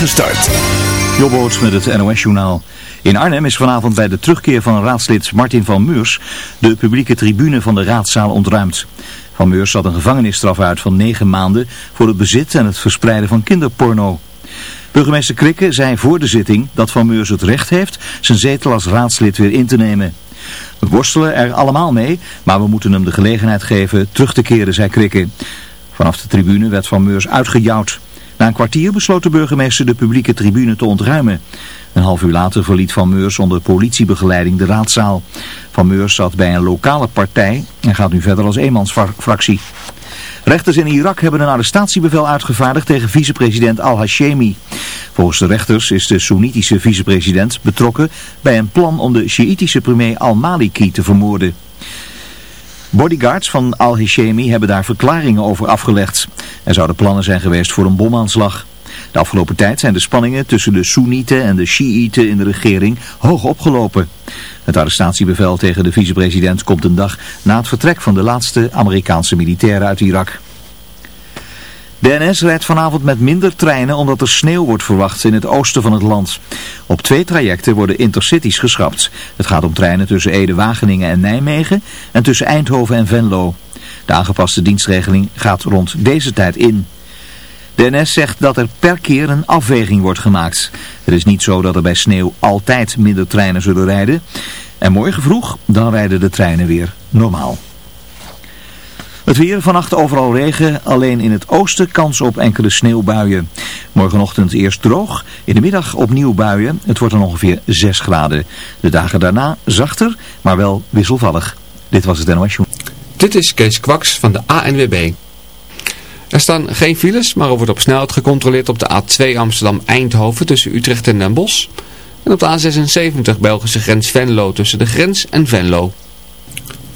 Gestart. Jobboots met het NOS-journaal. In Arnhem is vanavond bij de terugkeer van raadslid Martin van Meurs de publieke tribune van de raadzaal ontruimd. Van Meurs zat een gevangenisstraf uit van negen maanden voor het bezit en het verspreiden van kinderporno. Burgemeester Krikke zei voor de zitting dat Van Meurs het recht heeft zijn zetel als raadslid weer in te nemen. We worstelen er allemaal mee, maar we moeten hem de gelegenheid geven terug te keren, zei Krikke. Vanaf de tribune werd Van Meurs uitgejouwd. Na een kwartier besloot de burgemeester de publieke tribune te ontruimen. Een half uur later verliet Van Meurs onder politiebegeleiding de raadzaal. Van Meurs zat bij een lokale partij en gaat nu verder als eenmansfractie. Rechters in Irak hebben een arrestatiebevel uitgevaardigd tegen vicepresident al-Hashemi. Volgens de rechters is de Soenitische vicepresident betrokken bij een plan om de Sjiitische premier al-Maliki te vermoorden. Bodyguards van al-Hishemi hebben daar verklaringen over afgelegd. Er zouden plannen zijn geweest voor een bomaanslag. De afgelopen tijd zijn de spanningen tussen de Soenieten en de Shiiten in de regering hoog opgelopen. Het arrestatiebevel tegen de vicepresident komt een dag na het vertrek van de laatste Amerikaanse militairen uit Irak. De NS rijdt vanavond met minder treinen omdat er sneeuw wordt verwacht in het oosten van het land. Op twee trajecten worden intercities geschrapt. Het gaat om treinen tussen Ede, Wageningen en Nijmegen en tussen Eindhoven en Venlo. De aangepaste dienstregeling gaat rond deze tijd in. De NS zegt dat er per keer een afweging wordt gemaakt. Het is niet zo dat er bij sneeuw altijd minder treinen zullen rijden. En morgen vroeg, dan rijden de treinen weer normaal. Het weer, vannacht overal regen, alleen in het oosten kans op enkele sneeuwbuien. Morgenochtend eerst droog, in de middag opnieuw buien. Het wordt dan ongeveer 6 graden. De dagen daarna zachter, maar wel wisselvallig. Dit was het NOS Dit is Kees Kwaks van de ANWB. Er staan geen files, maar er wordt op snelheid gecontroleerd op de A2 Amsterdam-Eindhoven tussen Utrecht en Den Bosch. En op de A76 Belgische grens Venlo tussen de grens en Venlo.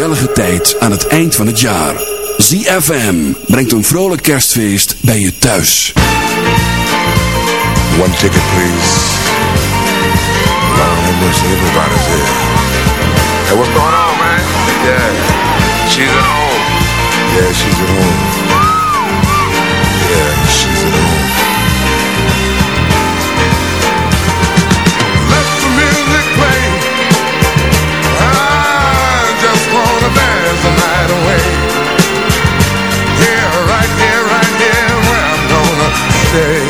gezellige tijd aan het eind van het jaar. ZFM brengt een vrolijk kerstfeest bij je thuis. One ticket please. Lord have mercy, everybody's here. Hey, what's going on, man? Yeah, she's at home. Yeah, she's at home. Yeah, she's at home. say.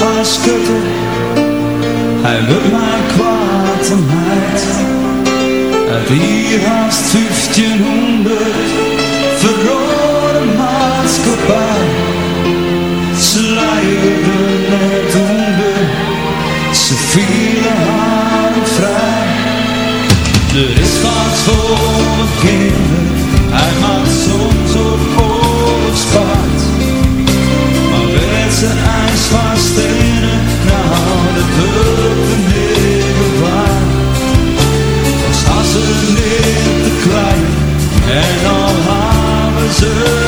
was kutte, hij wil mij kwaad en meid. Uit die haast 1500 verrode maatschappij. Ze leidde net onder, ze vielen haar vrij. Er is wat voor mijn kinderen. Ze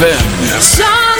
ZFM.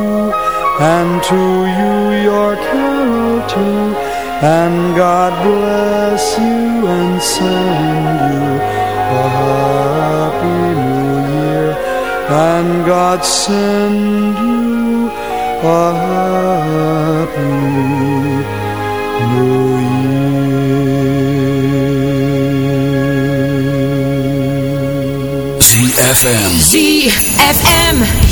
and to you your carol too. And God bless you and send you a happy new year. And God send you a happy new year. ZFM. ZFM.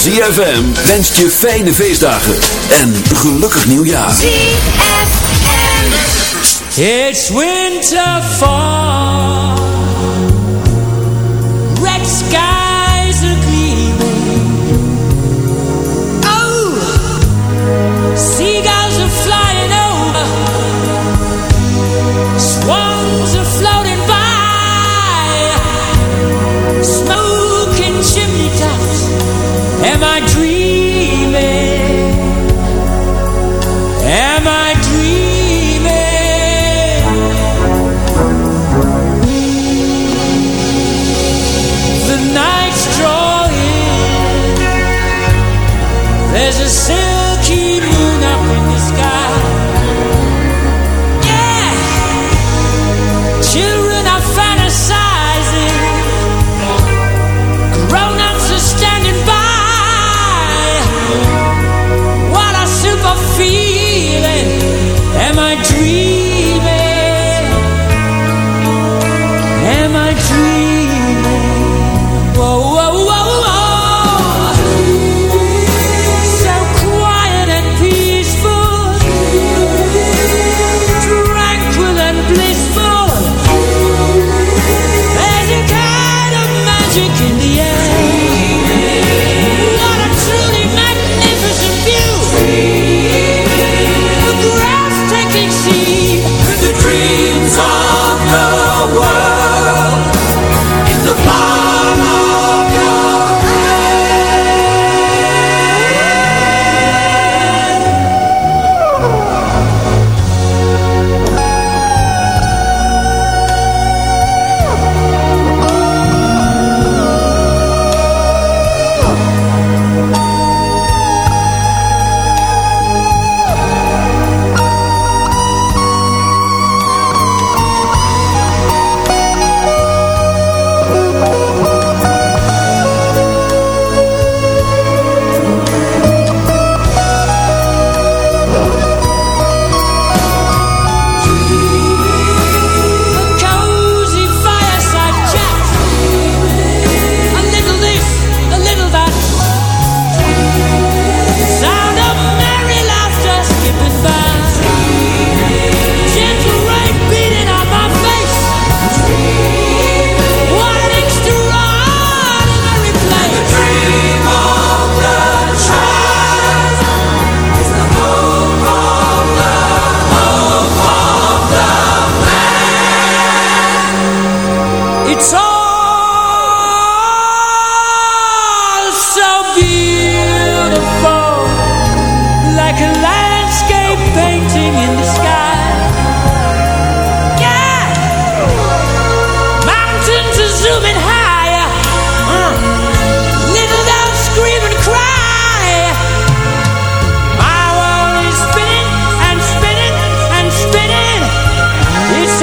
ZFM wenst je fijne feestdagen en gelukkig nieuwjaar. ZFM It's winter fall magic in the air.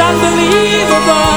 unbelievable.